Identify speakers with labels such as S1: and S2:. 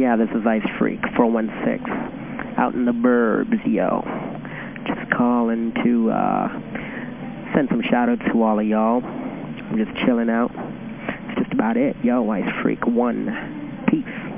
S1: Yeah, this is Ice Freak 416 out in the burbs, yo. Just calling to uh, send some shout-outs to all of y'all. I'm just chilling out. That's just about it. Yo, Ice Freak 1. Peace.